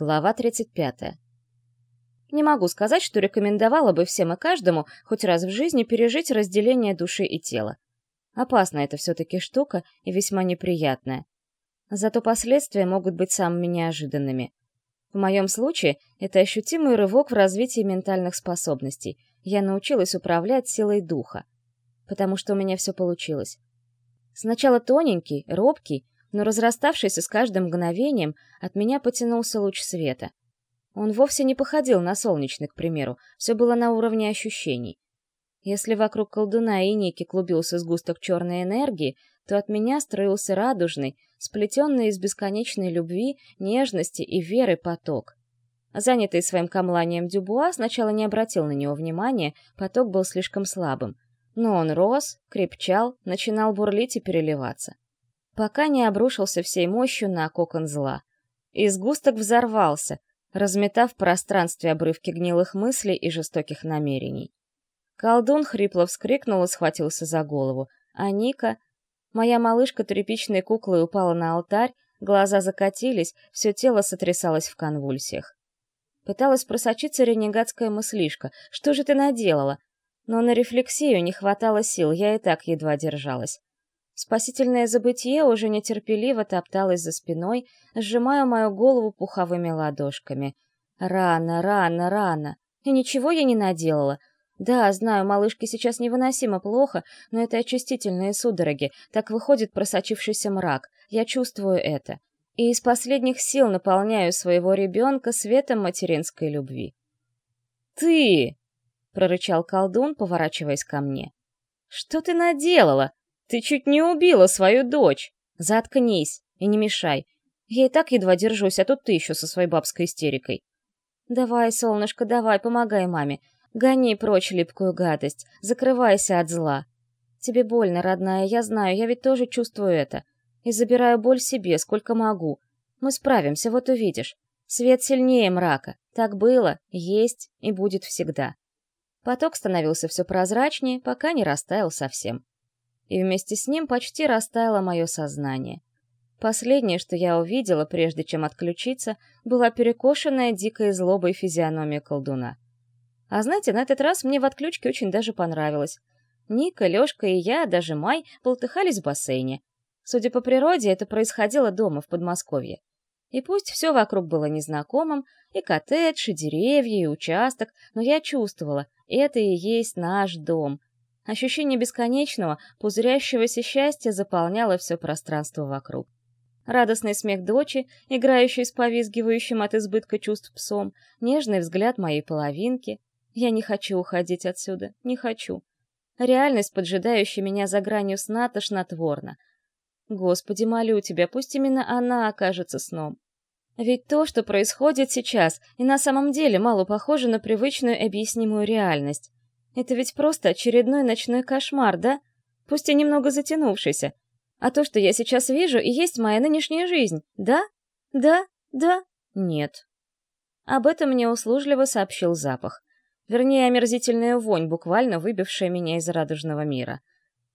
Глава 35. Не могу сказать, что рекомендовала бы всем и каждому хоть раз в жизни пережить разделение души и тела. Опасна это все-таки штука и весьма неприятная. Зато последствия могут быть самыми неожиданными. В моем случае это ощутимый рывок в развитии ментальных способностей. Я научилась управлять силой духа. Потому что у меня все получилось. Сначала тоненький, робкий, но разраставшийся с каждым мгновением, от меня потянулся луч света. Он вовсе не походил на солнечный, к примеру, все было на уровне ощущений. Если вокруг колдуна и Ники клубился сгусток черной энергии, то от меня строился радужный, сплетенный из бесконечной любви, нежности и веры поток. Занятый своим камланием Дюбуа сначала не обратил на него внимания, поток был слишком слабым. Но он рос, крепчал, начинал бурлить и переливаться пока не обрушился всей мощью на кокон зла. И сгусток взорвался, разметав в пространстве обрывки гнилых мыслей и жестоких намерений. Колдун хрипло вскрикнул и схватился за голову, а Ника... Моя малышка тряпичной куклой упала на алтарь, глаза закатились, все тело сотрясалось в конвульсиях. Пыталась просочиться ренегатская мыслишка. «Что же ты наделала?» Но на рефлексию не хватало сил, я и так едва держалась. Спасительное забытие уже нетерпеливо топталось за спиной, сжимая мою голову пуховыми ладошками. Рано, рано, рано. И ничего я не наделала. Да, знаю, малышке сейчас невыносимо плохо, но это очистительные судороги, так выходит просочившийся мрак. Я чувствую это. И из последних сил наполняю своего ребенка светом материнской любви. «Ты!» — прорычал колдун, поворачиваясь ко мне. «Что ты наделала? Ты чуть не убила свою дочь. Заткнись и не мешай. Я и так едва держусь, а тут ты еще со своей бабской истерикой. Давай, солнышко, давай, помогай маме. Гони прочь липкую гадость, закрывайся от зла. Тебе больно, родная, я знаю, я ведь тоже чувствую это. И забираю боль себе, сколько могу. Мы справимся, вот увидишь. Свет сильнее мрака. Так было, есть и будет всегда. Поток становился все прозрачнее, пока не растаял совсем и вместе с ним почти растаяло мое сознание. Последнее, что я увидела, прежде чем отключиться, была перекошенная дикой злобой физиономия колдуна. А знаете, на этот раз мне в отключке очень даже понравилось. Ника, Лёшка и я, даже Май, болтыхались в бассейне. Судя по природе, это происходило дома, в Подмосковье. И пусть все вокруг было незнакомым, и коттедж, и деревья, и участок, но я чувствовала, это и есть наш дом, Ощущение бесконечного, пузырящегося счастья заполняло все пространство вокруг. Радостный смех дочи, играющий с повизгивающим от избытка чувств псом, нежный взгляд моей половинки. Я не хочу уходить отсюда, не хочу. Реальность, поджидающая меня за гранью сна, тошнотворна. Господи, молю тебя, пусть именно она окажется сном. Ведь то, что происходит сейчас, и на самом деле мало похоже на привычную объяснимую реальность. Это ведь просто очередной ночной кошмар, да? Пусть и немного затянувшийся. А то, что я сейчас вижу, и есть моя нынешняя жизнь, да? Да? Да? Нет. Об этом мне услужливо сообщил запах. Вернее, омерзительная вонь, буквально выбившая меня из радужного мира.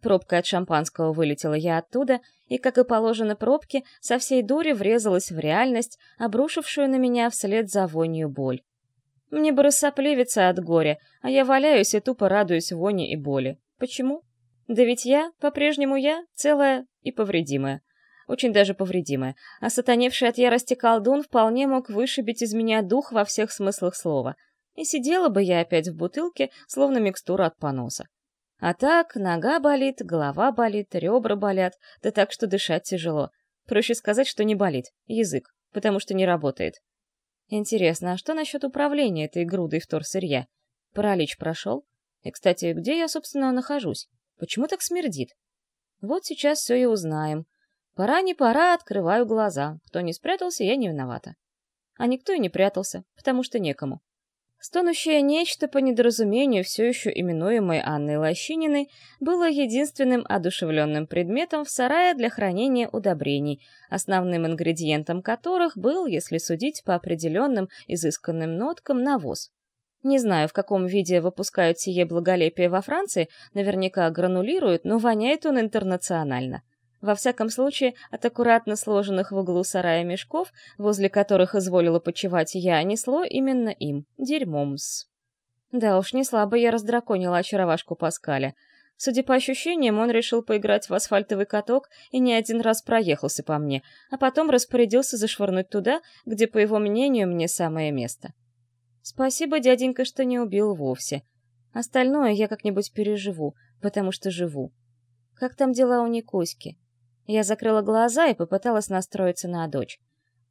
Пробка от шампанского вылетела я оттуда, и, как и положено пробке, со всей дури врезалась в реальность, обрушившую на меня вслед за вонью боль. Мне бы рассопливиться от горя, а я валяюсь и тупо радуюсь воне и боли. Почему? Да ведь я, по-прежнему я, целая и повредимая. Очень даже повредимая. А сатаневший от ярости колдун вполне мог вышибить из меня дух во всех смыслах слова. И сидела бы я опять в бутылке, словно микстура от поноса. А так, нога болит, голова болит, ребра болят, да так, что дышать тяжело. Проще сказать, что не болит. Язык, потому что не работает. Интересно, а что насчет управления этой грудой вторсырья? Паралич прошел? И, кстати, где я, собственно, нахожусь? Почему так смердит? Вот сейчас все и узнаем. Пора не пора, открываю глаза. Кто не спрятался, я не виновата. А никто и не прятался, потому что некому. Стонущее нечто по недоразумению, все еще именуемой Анной Лощининой, было единственным одушевленным предметом в сарае для хранения удобрений, основным ингредиентом которых был, если судить по определенным изысканным ноткам, навоз. Не знаю, в каком виде выпускают сие благолепие во Франции, наверняка гранулируют, но воняет он интернационально. Во всяком случае, от аккуратно сложенных в углу сарая мешков, возле которых изволила почевать я, несло именно им, дерьмом-с. Да уж, не слабо я раздраконила очаровашку Паскаля. Судя по ощущениям, он решил поиграть в асфальтовый каток и не один раз проехался по мне, а потом распорядился зашвырнуть туда, где, по его мнению, мне самое место. Спасибо, дяденька, что не убил вовсе. Остальное я как-нибудь переживу, потому что живу. Как там дела у Никуськи? Я закрыла глаза и попыталась настроиться на дочь.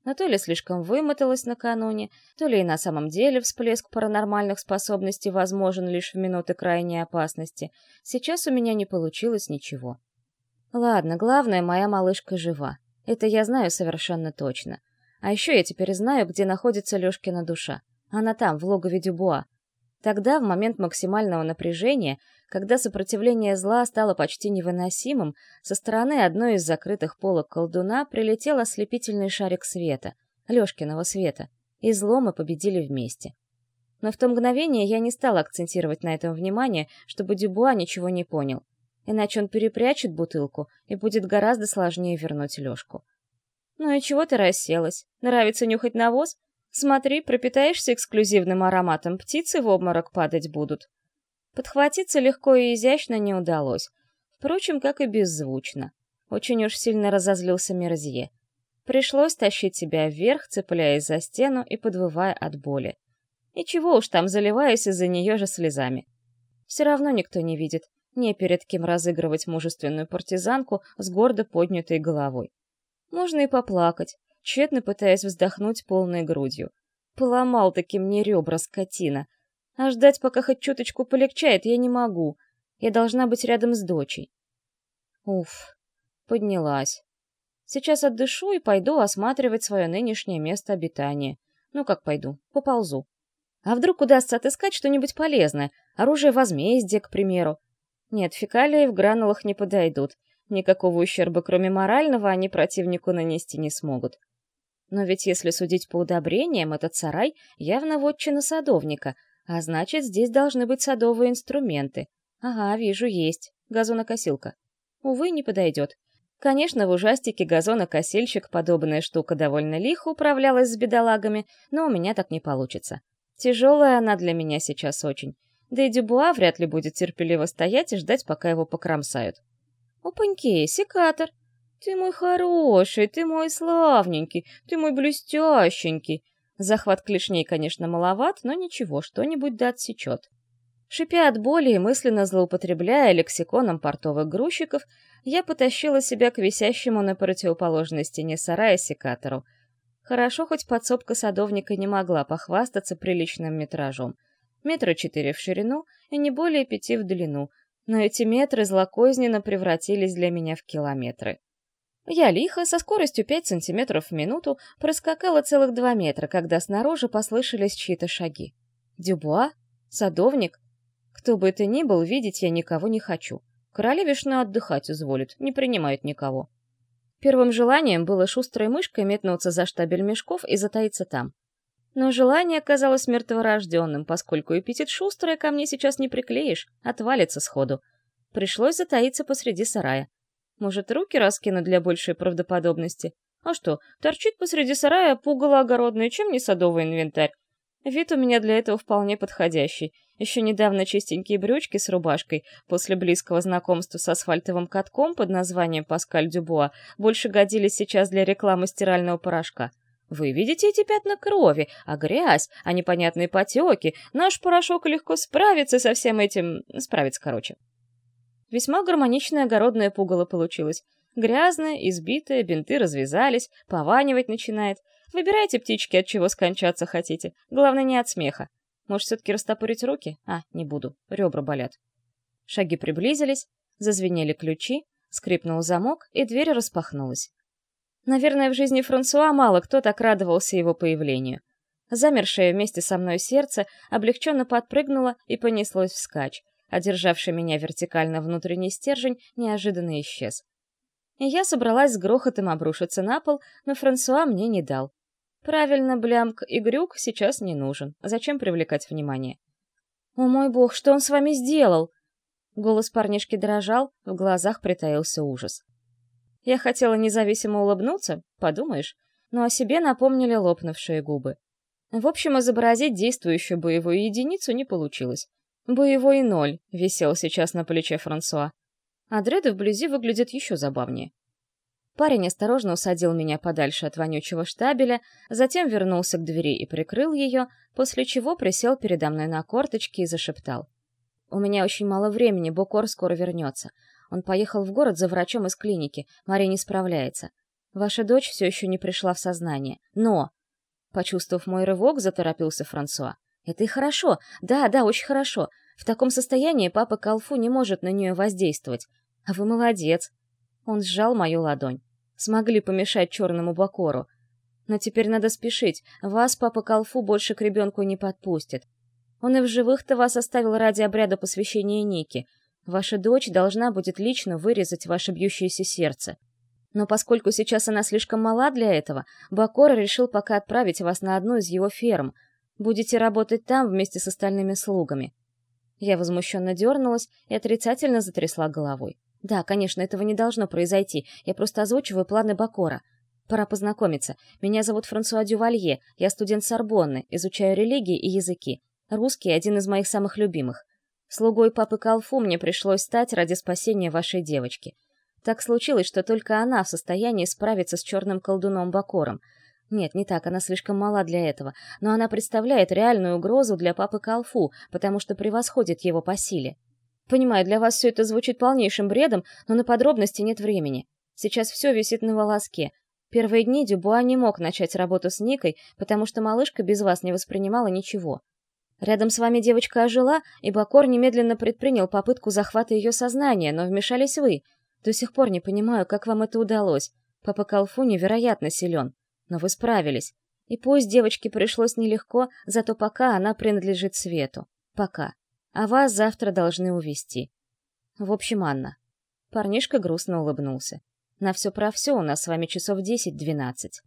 Но то ли слишком вымоталась накануне, то ли и на самом деле всплеск паранормальных способностей возможен лишь в минуты крайней опасности. Сейчас у меня не получилось ничего. Ладно, главное, моя малышка жива. Это я знаю совершенно точно. А еще я теперь знаю, где находится Лешкина душа. Она там, в логове Дюбуа. Тогда, в момент максимального напряжения, когда сопротивление зла стало почти невыносимым, со стороны одной из закрытых полок колдуна прилетел ослепительный шарик света, Лёшкиного света, и зло мы победили вместе. Но в то мгновение я не стала акцентировать на этом внимание, чтобы Дюбуа ничего не понял. Иначе он перепрячет бутылку, и будет гораздо сложнее вернуть Лёшку. «Ну и чего ты расселась? Нравится нюхать навоз? Смотри, пропитаешься эксклюзивным ароматом, птицы в обморок падать будут». Подхватиться легко и изящно не удалось. Впрочем, как и беззвучно. Очень уж сильно разозлился Мерзье. Пришлось тащить себя вверх, цепляясь за стену и подвывая от боли. И чего уж там, заливаясь из-за нее же слезами. Все равно никто не видит, не перед кем разыгрывать мужественную партизанку с гордо поднятой головой. Можно и поплакать, тщетно пытаясь вздохнуть полной грудью. Поломал таки мне ребра скотина — а ждать, пока хоть чуточку полегчает, я не могу. Я должна быть рядом с дочей. Уф, поднялась. Сейчас отдышу и пойду осматривать свое нынешнее место обитания. Ну как пойду? Поползу. А вдруг удастся отыскать что-нибудь полезное? Оружие возмездия, к примеру. Нет, фекалии в гранулах не подойдут. Никакого ущерба, кроме морального, они противнику нанести не смогут. Но ведь если судить по удобрениям, этот сарай явно вотчина садовника — а значит, здесь должны быть садовые инструменты. Ага, вижу, есть. Газонокосилка. Увы, не подойдет. Конечно, в ужастике газонокосильщик подобная штука довольно лихо управлялась с бедолагами, но у меня так не получится. Тяжелая она для меня сейчас очень. Да и Дюбуа вряд ли будет терпеливо стоять и ждать, пока его покромсают. «Опаньки, секатор! Ты мой хороший, ты мой славненький, ты мой блестященький!» Захват клешней, конечно, маловат, но ничего, что-нибудь да отсечет. Шипя от боли и мысленно злоупотребляя лексиконом портовых грузчиков, я потащила себя к висящему на противоположной стене сарая секатору. Хорошо, хоть подсобка садовника не могла похвастаться приличным метражом. Метра четыре в ширину и не более пяти в длину, но эти метры злокозненно превратились для меня в километры. Я лихо, со скоростью 5 сантиметров в минуту, проскакала целых 2 метра, когда снаружи послышались чьи-то шаги. Дюбуа? Садовник? Кто бы это ни был, видеть я никого не хочу. Королевишна отдыхать изволит, не принимает никого. Первым желанием было шустрой мышкой метнуться за штабель мешков и затаиться там. Но желание оказалось мертворожденным, поскольку эпитет «шустрая» ко мне сейчас не приклеишь, отвалится сходу. Пришлось затаиться посреди сарая. Может, руки раскинуть для большей правдоподобности? А что, торчит посреди сарая пугало огородное, чем не садовый инвентарь? Вид у меня для этого вполне подходящий. Еще недавно чистенькие брючки с рубашкой, после близкого знакомства с асфальтовым катком под названием «Паскаль Дюбуа», больше годились сейчас для рекламы стирального порошка. Вы видите эти пятна крови, а грязь, а непонятные потеки. Наш порошок легко справится со всем этим... Справится, короче. Весьма гармоничное огородное пугало получилось. Грязное, избитое, бинты развязались, пованивать начинает. Выбирайте, птички, от чего скончаться хотите. Главное, не от смеха. Может, все-таки растопырить руки? А, не буду, ребра болят. Шаги приблизились, зазвенели ключи, скрипнул замок, и дверь распахнулась. Наверное, в жизни Франсуа мало кто так радовался его появлению. Замершее вместе со мной сердце облегченно подпрыгнуло и понеслось вскачь одержавший меня вертикально внутренний стержень, неожиданно исчез. И я собралась с грохотом обрушиться на пол, но Франсуа мне не дал. Правильно, блямк и грюк сейчас не нужен. Зачем привлекать внимание? «О мой бог, что он с вами сделал?» Голос парнишки дрожал, в глазах притаился ужас. Я хотела независимо улыбнуться, подумаешь, но о себе напомнили лопнувшие губы. В общем, изобразить действующую боевую единицу не получилось. Боевой ноль висел сейчас на плече Франсуа. А дреды вблизи выглядят еще забавнее. Парень осторожно усадил меня подальше от вонючего штабеля, затем вернулся к двери и прикрыл ее, после чего присел передо мной на корточки и зашептал. «У меня очень мало времени, Бокор скоро вернется. Он поехал в город за врачом из клиники, Мария не справляется. Ваша дочь все еще не пришла в сознание. Но...» Почувствовав мой рывок, заторопился Франсуа. «Это и хорошо. Да, да, очень хорошо. В таком состоянии папа Калфу не может на нее воздействовать. А вы молодец. Он сжал мою ладонь. Смогли помешать черному бакору. Но теперь надо спешить. Вас папа Калфу больше к ребенку не подпустит. Он и в живых-то вас оставил ради обряда посвящения Ники. Ваша дочь должна будет лично вырезать ваше бьющееся сердце. Но поскольку сейчас она слишком мала для этого, Бакора решил пока отправить вас на одну из его ферм. Будете работать там вместе с остальными слугами. Я возмущенно дернулась и отрицательно затрясла головой. Да, конечно, этого не должно произойти. Я просто озвучиваю планы Бакора. Пора познакомиться. Меня зовут Франсуа Дювалье. Я студент Сорбонны, изучаю религии и языки. Русский — один из моих самых любимых. Слугой папы Калфу мне пришлось стать ради спасения вашей девочки. Так случилось, что только она в состоянии справиться с черным колдуном Бакором. Нет, не так, она слишком мала для этого, но она представляет реальную угрозу для папы Калфу, потому что превосходит его по силе. Понимаю, для вас все это звучит полнейшим бредом, но на подробности нет времени. Сейчас все висит на волоске. Первые дни Дюбуа не мог начать работу с Никой, потому что малышка без вас не воспринимала ничего. Рядом с вами девочка ожила, и Бакор немедленно предпринял попытку захвата ее сознания, но вмешались вы. До сих пор не понимаю, как вам это удалось. Папа Калфу невероятно силен. Но вы справились. И пусть девочке пришлось нелегко, зато пока она принадлежит свету. Пока а вас завтра должны увезти. В общем, Анна. Парнишка грустно улыбнулся. На все про все у нас с вами часов десять-двенадцать.